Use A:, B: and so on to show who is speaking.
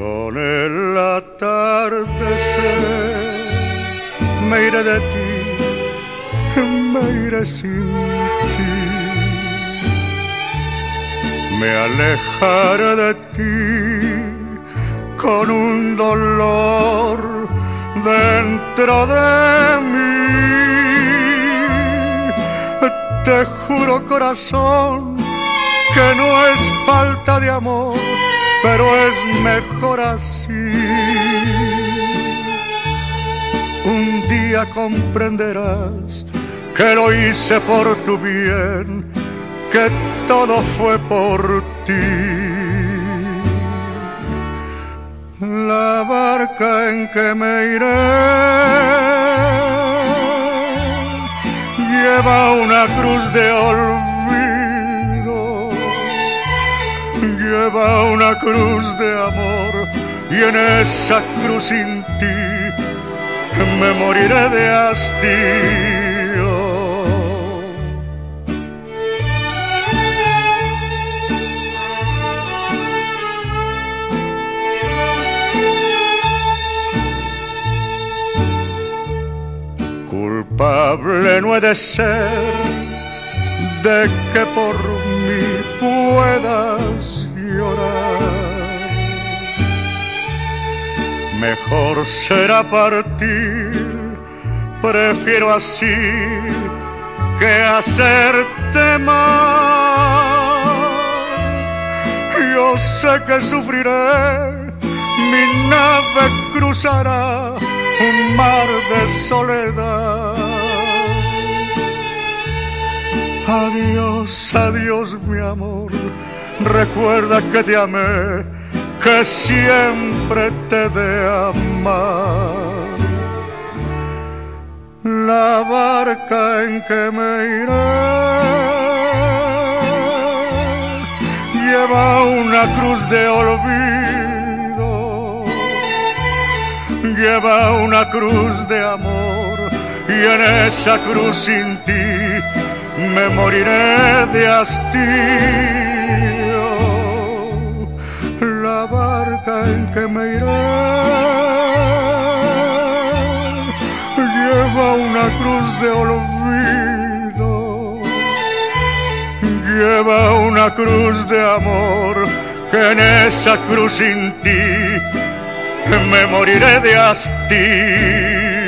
A: Con el atardecer me iré de ti, me iré sin ti. Me alejaré de ti con un dolor dentro de mí. Te juro corazón que no es falta de amor pero es mejor así. Un día comprenderás que lo hice por tu bien, que todo fue por ti. La barca en que me iré lleva una cruz de olvido, lleva una cruz de amor y en esa cruz sin ti me moriré de hastío. Culpable no he de ser de que por mí puedas Mejor será partir, prefiero así que hacerte mal. Yo sé que sufriré, mi nave cruzará un mar de soledad. Adiós, adiós mi amor, recuerda que te amé, que siempre te de amar. La barca en que me iré lleva una cruz de olvido lleva una cruz de amor y en esa cruz sin ti me moriré de hastío. La barca en que me iré lleva una cruz de olvido, lleva una cruz de amor que en esa cruz sin ti me moriré de hastío.